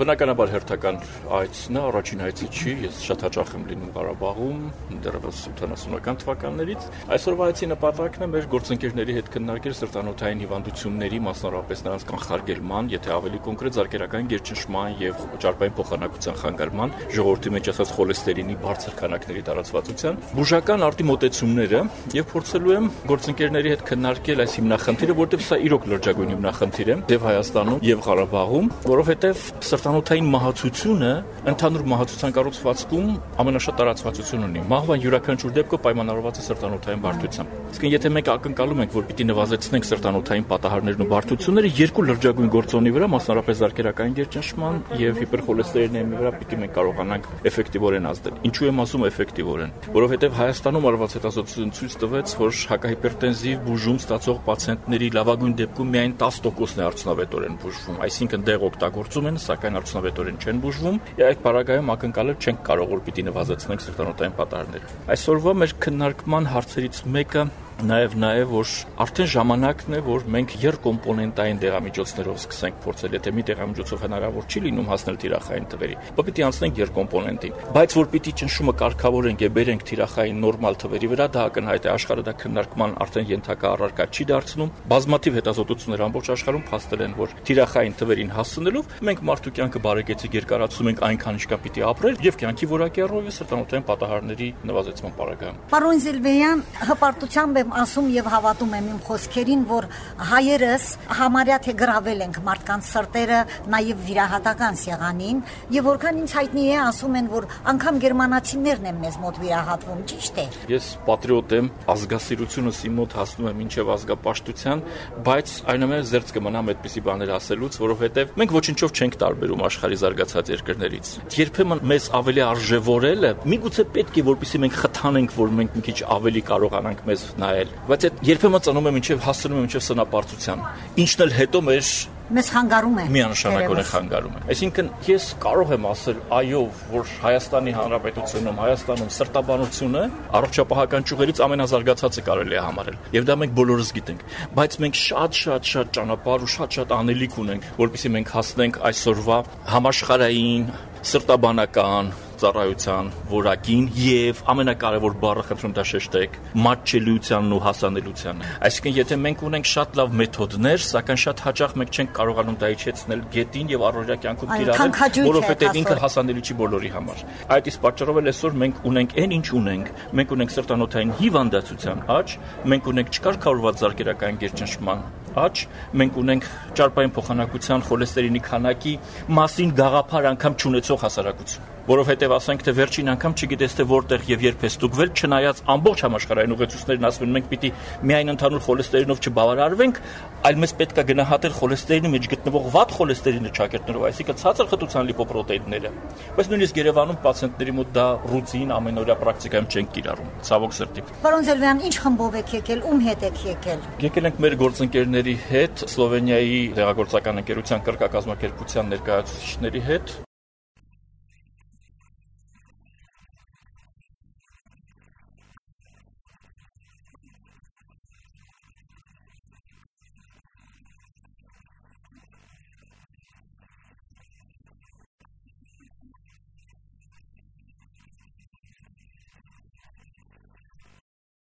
Բնականաբար հերթական այցն է, առաջին այցը չի, ես շատ հաճախ եմ լինում Ղարաբաղում, դեռևս 80-ական թվականներից։ Այսօրվա այցի նպատակն է մեր գործընկերների հետ քննարկել սրտանոթային հիվանդությունների, մասնավորապես նրանց կանխարգելման, եթե ավելի կոնկրետ զարգերական գերճնշման եւ ճարպային փոխանակության խանգարման, ժողովրդի մեջ ասած խոլեստերինի բարձր քանակների տարածվածության, բուժական արտի մոտեցումները եւ փորձելու եմ գործընկերների հետ քննարկել այս հիմնախնդիրը, որտեղ սա իրոք լրջագույն հիմնախնդիր է եւ Հայաստանում եւ Ղարաբաղում, որովհետեւ սրտանոթային մահացությունը ընդհանուր մահացության կառուցվածքում ամենաշատ տարածվածություն ունի։ Մահվան յուրաքանչյուր դեպքը պայմանավորված է սրտանոթային բարդությամբ։ Իսկ եթե մենք ակնկալում ենք, որ պիտի նվազեցնենք սրտանոթային պատահարներն ու բարդությունները, երկու լրջագույն գործոնի վրա, մասնավորապես արկերակային գերճնշման եւ հիպերխոլեստերինեմի վրա պիտի մենք կարողանանք էֆեկտիվորեն ազդել։ Ինչու եմ ասում էֆեկտիվորեն, որովհետեւ Հայաստանում արված հետազոտություն ցույց տվեց, որ հակահիպերտենզիվ բուժում ստացող պացիենտների լավագույն դեպքում միայն 10%-ն է արդյունավետորեն բուժվում, այսինքն դեղ օգտագործում են, սակայն արդյունավետորեն չեն բուժվում, այդ բարակայում ակնկալել չենք կարող, որ պիտի նվազեցնենք սրտանոթային պատահարները։ Այսօրվա մեր քննարկման հարցերից մեկը Նաև նաև որ արդեն ժամանակն է որ մենք երկկոմպոնենտային դեղամիջոցներով սկսենք փորձել, եթե մի դեղամիջոցով հնարավոր չի լինում հասնել թիրախային թվերի, ապա պիտի անցնենք երկկոմպոնենտին։ Բայց որ պիտի ճնշումը կարգավորենք եւ բերենք թիրախային նորմալ թվերի վրա, դա ակնհայտ է աշխարհը դա քննարկման արդեն ենթակա առարկա չի դարձնում։ Բազմաթիվ հետազոտություններ ամբողջ աշխարհում փաստել են, որ թիրախային թվերին հասնելով մենք մարդու կյանքը բարեկեցիկ երկարացում ենք այնքան ինչքան պիտի ապրել եւ կյանքի որակի առումով սրտանոթային պատահարների նվազեցման պարագայում։ Պարոն Զիլվեյան, հպարտությամբ ասում եւ հավատում եմ իմ խոսքերին, որ հայերս համարյա թե գրավել ենք մարդկանց սրտերը նաեւ վիրահատական սեղանին եւ որքան ինձ հայտնի է, ասում են, որ անգամ գերմանացիներն են մեզ մոտ վիրահատվում, ճիշտ է։ Ես պատրիոտ եմ, ազգասիրությունս իմ մոտ հասնում է մինչև ազգապաշտության, բայց այնուամենայնիվ զերծ կմնամ այդպիսի բաներ ասելուց, որովհետեւ մենք ոչինչով չենք տարբերում աշխարհի զարգացած երկրներից։ Երբեմն մեզ ավելի արժևորելը միգուցե պետք է որպեսզի մենք խթանենք, որ մենք մի քիչ ավելի կարողանանք մեզ նայել նայել, բայց այդ երբեմն ծնում է մինչև հասնում է մինչև սնապարտության։ Ինչն էլ հետո մեր մեզ խանգարում է։ Միանշանակորեն խանգարում է։ Այսինքն ես կարող եմ ասել այո, որ Հայաստանի Հանրապետությունում, Հայաստանում սրտաբանությունը առողջապահական ճյուղերից ամենազարգացածը կարելի է համարել։ Եվ դա մենք բոլորս գիտենք, բայց մենք շատ-շատ շատ ճանապարհ ու շատ-շատ անելիք ունենք, որովհետեւ մենք հասնենք այսօրվա համաշխարային սրտաբանական ծառայության որակին եւ ամենակարևոր բառը խնդրում դա շեշտեք մատչելիությանն ու հասանելիությանն այսինքն եթե մենք ունենք շատ լավ մեթոդներ սակայն շատ հաճախ մենք չենք կարողանում դա իջեցնել գետին եւ առօրյա կյանքում տիրառել որովհետեւ ինքը հասանելի չի բոլորի համար այդ իսկ պատճառով էլ այսօր մենք ունենք այն ինչ ունենք մենք ունենք սրտանոթային հիվանդացության աճ մենք ունենք չկարգավորված զարգերական գերճնշման աճ, մենք ունենք ճարպային փոխանակության խոլեստերինի քանակի մասին գաղափար անգամ չունեցող հասարակություն որովհետև ասենք թե վերջին անգամ չգիտես թե որտեղ եւ երբ է ստուգվել, չնայած ամբողջ համաշխարհային ուղեցույցներն ասում են մենք պիտի միայն ընդհանուր խոլեստերինով չբավարարվենք, այլ մեզ պետք է գնահատել խոլեստերինի մեջ գտնվող վատ խոլեստերինը ճակերտներով, այսինքն ցածր խտության լիպոպրոտեինները։ Բայց նույնիսկ Երևանում պացիենտների մոտ դա ռուտին ամենօրյա պրակտիկայում չեն կիրառում։ Ցավոք սրտի։ Պարոն Զելվյան, ինչ խմբով եք եկել, ում հետ եք եկել։ Եկել ենք մեր գործընկերների հետ, Սլովենիայի դեղագործական ընկերության կրկակազմակերպության ներկայացուցիչների հետ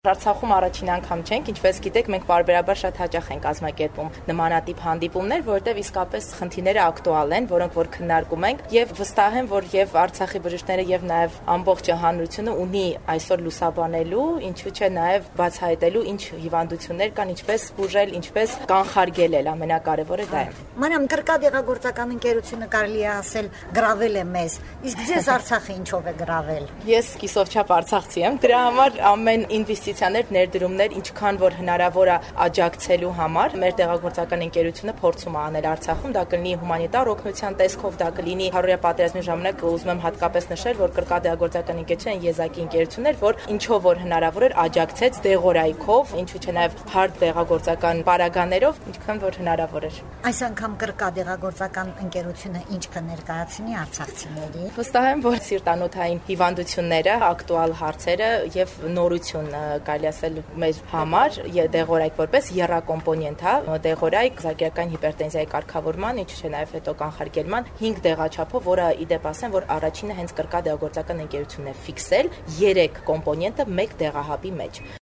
Արցախում առաջին անգամ չենք, ինչպես գիտեք, մենք բարբերաբար շատ հաճախ ենք կազմակերպում նմանատիպ հանդիպումներ, որովհետև իսկապես խնդիրները ակտուալ են, որոնք որ քննարկում ենք, եւ վստահ եմ, որ եւ Արցախի բժիշկները եւ նաեւ ամբողջ հանրությունը ունի այսօր լուսաբանելու, ինչու՞ չէ նաեւ բացահայտելու ինչ հիվանդություններ կան, ինչպես բուժել, ինչպես կանխարգել էլ ամենակարևորը դա է։ Մանամ կրկադեղագործական ընկերությունը կարելի է ասել գրավել է մեզ, իսկ ձեզ Արցախը ինչով է գրավել։ Ես կիսով չափ արցախցի եմ, դրա համար ամեն ինվեստիցիա ինվեստիցիաներ, ներդրումներ, ինչքան որ հնարավոր է աջակցելու համար մեր տեղագործական ընկերությունը փորձում է անել Արցախում, դա կլինի հումանիտար օգնության տեսքով, դա կլինի հարուրյա պատերազմի ժամանակ ուզում եմ հատկապես նշել, որ կրկատեղագործական ընկերությունը եզակի ընկերություններ, որ ինչով որ հնարավոր էր աջակցեց դեղորայքով, ինչու՞ չէ նաև հարդ տեղագործական պարագաներով, ինչքան որ հնարավոր էր։ Այս անգամ կրկատեղագործական ընկերությունը ինչ կներկայացնի արցախցիների։ Վստահ եմ, որ սիրտանոթային հիվանդությունները, ակտուալ հարցերը եւ նորություն կարելի ասել մեր համար դեղորայք որպես երրակոմպոնենտ, հա, դեղորայք զարգերական հիպերտենզիայի կարգավորման, ինչու՞ չէ նաև հետո կանխարգելման 5 դեղաչափով, որը իդեպ ասեմ, որ առաջինը հենց կրկա դեղագործական ընկերությունն է ֆիքսել 3 կոմպոնենտը մեկ դեղահաբի մեջ։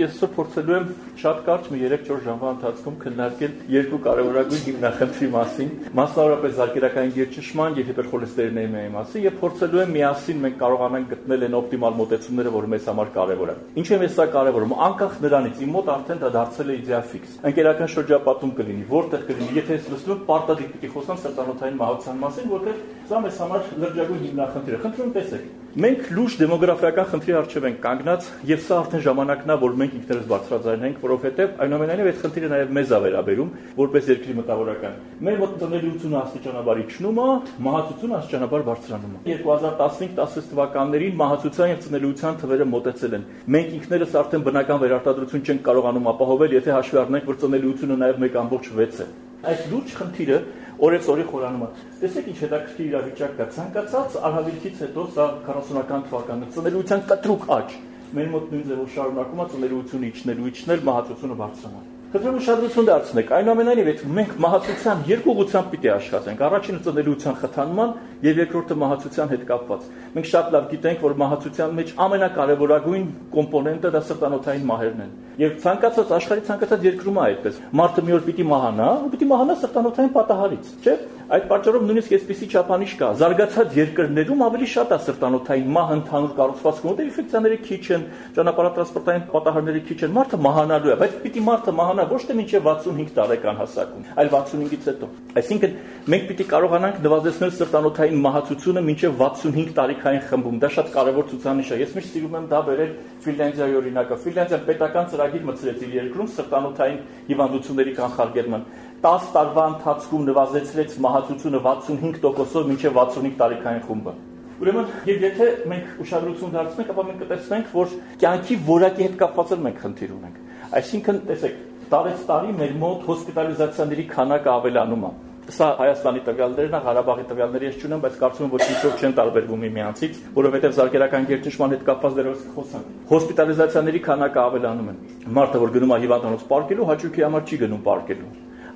Ես սա փորձելու եմ շատ կարճ մի 3-4 ժամվա ընթացքում քննարկել երկու կարևորագույն հիմնախնդրի մասին, մասնավորապես զարգերական գերճշման եւ հիպերխոլեստերինեմիայի մասին եւ փորձելու եմ միասին մենք կարողանանք գտնել այն օպտիմալ մոտեցումները, որը մեզ համար կարևոր է։ Ինչու է սա կարևորում։ Անկախ նրանից իմ մոտ արդեն դա դարձել է իդեա ֆիքս։ Ընկերական շրջապատում կլինի, որտեղ կլինի, եթե ես լսում պարտադիր պիտի խոսամ սրտանոթային մահացան մասին, որտեղ սա մեզ համար լրջագույն հիմնախնդիր է։ Խնդրում տեսեք, Մենք լուրջ դեմոգրաֆիական խնդրի առջև ենք կանգնած եւ սա արդեն ժամանակն է, որ մենք ինքներս բարձրաձայնենք, որովհետեւ այնուամենայնիվ այդ խնդիրը նաեւ մեզ է վերաբերում, որպես երկրի մտավորական։ Մեր մտնելիությունը աստիճանաբար իջնում է, մահացությունը աստիճանաբար բարձրանում է։ 2015-16 թվականներին մահացության եւ ծնելիության թվերը մոտեցել են։ Մենք ինքներս արդեն բնական վերարտադրություն չենք կարողանում ապահովել, եթե հաշվի առնենք, որ ծնելիությունը նաեւ 1.6 է։ Այս լուրջ խնդիրը օրեցօրի խորանումը։ Տեսեք ինչ հետաքրքիր իրավիճակ կա։ Ցանկացած արհավիրքից հետո սա 40-ական թվականը ծնելիության կտրուկ աճ։ Մեր մոտ նույն ձևով շարունակում է ծնելիությունը իջնելու, իջնել մահացությունը բարձրանալ։ Խնդրում ուշադրություն դարձնեք։ Այնուամենայնիվ, եթե մենք մահացության երկու ուղղությամբ պիտի աշխատենք, առաջինը ծնելիության խթանման եւ երկրորդը մահացության հետ կապված։ Մենք շատ լավ գիտենք, որ մահացության մեջ ամենակարևորագույն կոմպոնենտը դա սրտանոթային մահերն են։ Եվ ցանկացած աշխարհի ցանկացած երկրում է այդպես։ Մարդը մի օր պիտի մահանա, ու պիտի մահանա սրտանոթային պատահարից, չէ՞։ Այդ պատճառով նույնիսկ այսպիսի չափանիշ կա։ Զարգացած երկրներում ավելի շատ է սրտանոթային մահ ընդհանուր կառուցվածքում, որտեղ ինֆեկցիաների քիչ են, ճանապարհատրանսպորտային պատահարների քիչ են, մարդը մահանալու է, բայց պիտի մարդը մահանա ոչ թե մինչև 65 տարեկան հասակում, այլ 65-ից հետո։ Այսինքն մենք պիտի կարողանանք նվազեցնել սրտանոթային մահացությունը մինչև 65 տարիքային խմբում։ Դա շատ կարևոր ցուցանիշ է։ Ես միշտ սիրում եմ դա վերել Ֆինլանդիայի օրինակը։ Ֆինլանդիան պետական ծրագիր մտցրեց իր երկրում սրտանոթային հիվանդությունների կանխարգելման 10 տարվա ընթացքում նվազեցրեց մահացությունը 65%-ով մինչև 65 տարեկային խումբը։ Ուրեմն, եւ եթե մենք ուշադրություն դարձնենք, ապա մենք կտեսնենք, որ կյանքի որակի հետ կապված էլ մենք խնդիր ունենք։ Այսինքն, տեսեք, տարեց տարի մեր մոտ հոսպիտալիզացիաների քանակը ավելանում է Սա Հայաստանի տվյալներն է, Ղարաբաղի տվյալների ես չունեմ, բայց կարծում եմ, որ ինչով չեն տարբերվում միմյանցից, որովհետև զարգերական գերճշման հետ կապված դերևս խոսանք։ Հոսպիտալիզացիաների քանակը ավելանում են։ Մարդը, որ գնում է հիվանդանոց պարկելու, հաճույքի համար չի գնում պարկելու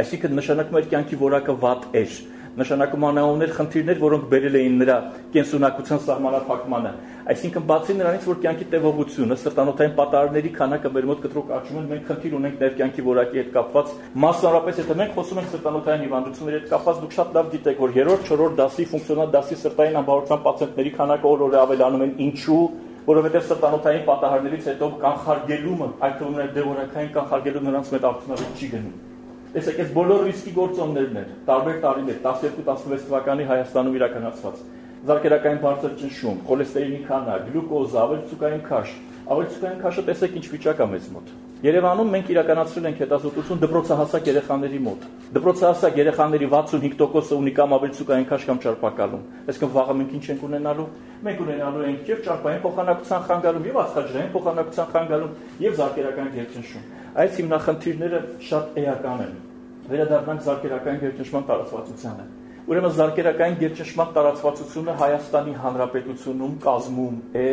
Այսինքն նշանակում է կյանքի որակը վատ էր նշանակում անահավներ խնդիրներ, որոնք բերել էին նրա կենսունակության սահմանափակմանը։ Այսինքն բացի նրանից, որ կյանքի տևողությունը, սրտանոթային պատահարների քանակը մեր մոտ կտրուկ աճում են, մենք խնդիր ունենք նաև կյանքի որակի հետ կապված։ Մասնավորապես, եթե մենք խոսում ենք սրտանոթային հիվանդությունների հետ կապված, դուք շատ լավ գիտեք, որ 3-րդ, 4-րդ դասի ֆունկցիոնալ դասի սրտային անբավարարության պացիենտների քանակը օր-օր ավելանում են։ Ինչու՞ որովհետև սրտանոթային պատահարներից հետո կանխարգելումը, այդ թվում նաև դեղորայքային կանխարգելումը նրանց մեծ արդյունավետ չի գնում։ Տեսեք, այս բոլոր ռիսկի գործոններն են, տարբեր տարիներ, 12-16 թվականի Հայաստանում իրականացված։ Զարկերակային բարձր ճնշում, խոլեստերինի քանակ, գլյուկոզ, ավելցուկային քաշ։ Ավելցուկային քաշը տեսեք ինչ վիճակ է մեզ մոտ։ Երևանում մենք իրականացրել ենք հետազոտություն դպրոցահասակ երեխաների մոտ։ Դպրոցահասակ երեխաների 65%-ը ունի կամ ավելցուկային քաշ կամ ճարպակալում։ Այսինքն վաղը մենք ինչ ենք ունենալու։ Մենք ունենալու ենք եւ ճարպային փոխանակության խանգարում, եւ աստղաջրային փոխանակության խանգարում, եւ զարկերական գերճնշում այս հիմնախնդիրները շատ էական են։ Վերադառնանք զարգերական գերճնշման տարածվածությանը։ Ուրեմն զարգերական գերճնշման տարածվածությունը Հայաստանի Հանրապետությունում կազմում է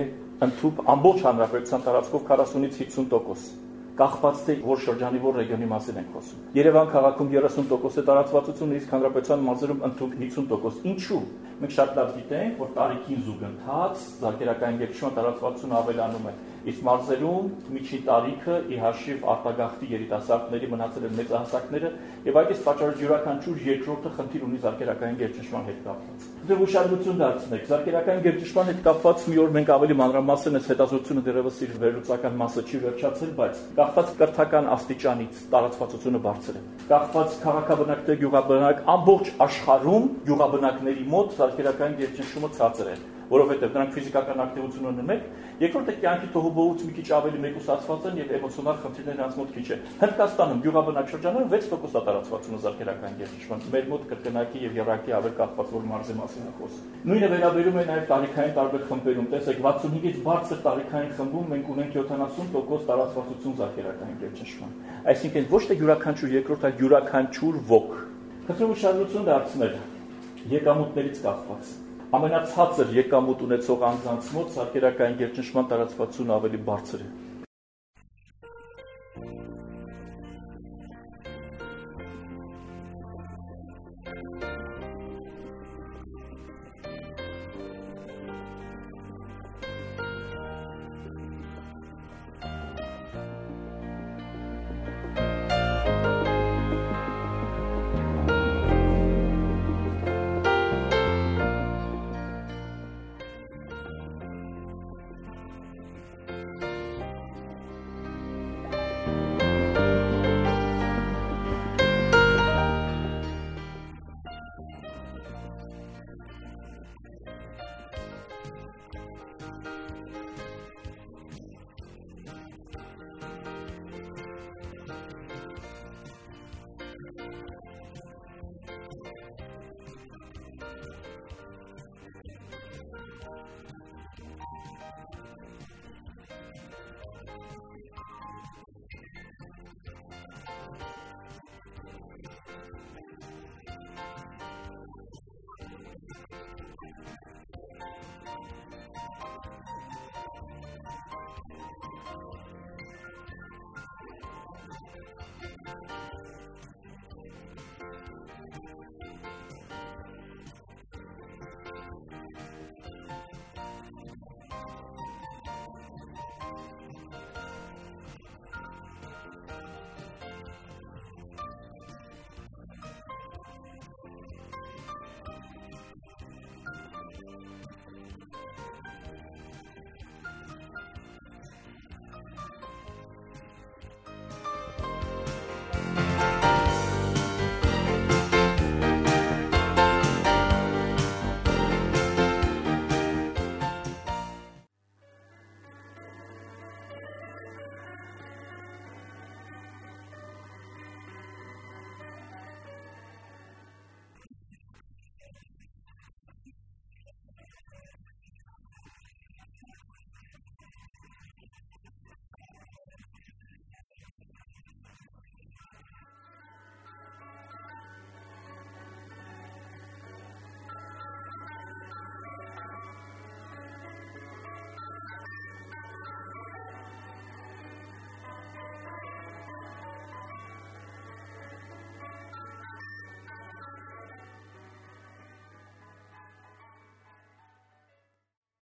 ընդཐུպ ամբողջ հանրապետության տարածքով 40-ից 50% կախված թե որ շրջանի որ ռեգիոնի մասին ենք խոսում։ Երևան քաղաքում 30% է տարածվածությունը, իսկ հանրապետության մարզերում ընդཐུպ 50%։ Ինչու՞։ Մենք շատ լավ գիտենք, որ տարիքին զուգընթաց զարգերական գերճշման տարածվածությունը ավելանում է իսկ մարզերում միջի տարիքը ի հաշիվ արտագաղթի երիտասարդների մնացել են մեծահասակները եւ այդ իսկ պատճառով յուրաքանչյուր երկրորդը խնդիր ունի զարգերական գերճշման հետ կապված։ Դե ուշադրություն դարձնեք, զարգերական գերճշման հետ կապված մի օր մենք ավելի մանրամասն այս հետազոտությունը դեռևս իր վերլուծական մասը չի վերջացել, բայց կախված կրթական աստիճանից տարածվածությունը բարձր է։ Կախված քաղաքաբնակ թե գյուղաբնակ ամբողջ աշխարհում գյուղաբնակների մոտ զարգերական գերճշումը ցածր է որովհետև նրանք ֆիզիկական ակտիվություն ունեն մեկ, երկրորդը կյանքի թողուբողուց մի քիչ ավելի մեկուսացված են եւ էմոցիոնալ խնդիրները նրանց մոտ քիչ է։ Հնդկաստանում գյուղաբնակ շրջանում 6% տարածվածությունը զարգերական գերիշխման։ Մեր մոտ կրկնակի եւ երակի ավել կախված որ մարզի մասին է խոսքը։ Նույնը վերաբերում է նաեւ տարիքային տարբեր խմբերում։ Տեսեք 65-ից բարձր տարիքային խմբում մենք ունենք 70% տարածվածություն զարգերական գերիշխման։ Այսինքն ոչ թե յուրաքանչյուր երկրորդ, այլ յուրաքանչյուր ոգ։ Խնդրում ուշադրություն դարձնել եկամուտներից կախված ամենացածր եկամուտ ունեցող անձանց մոտ սարքերական գերճնշման տարածվածությունը ավելի բարձր է։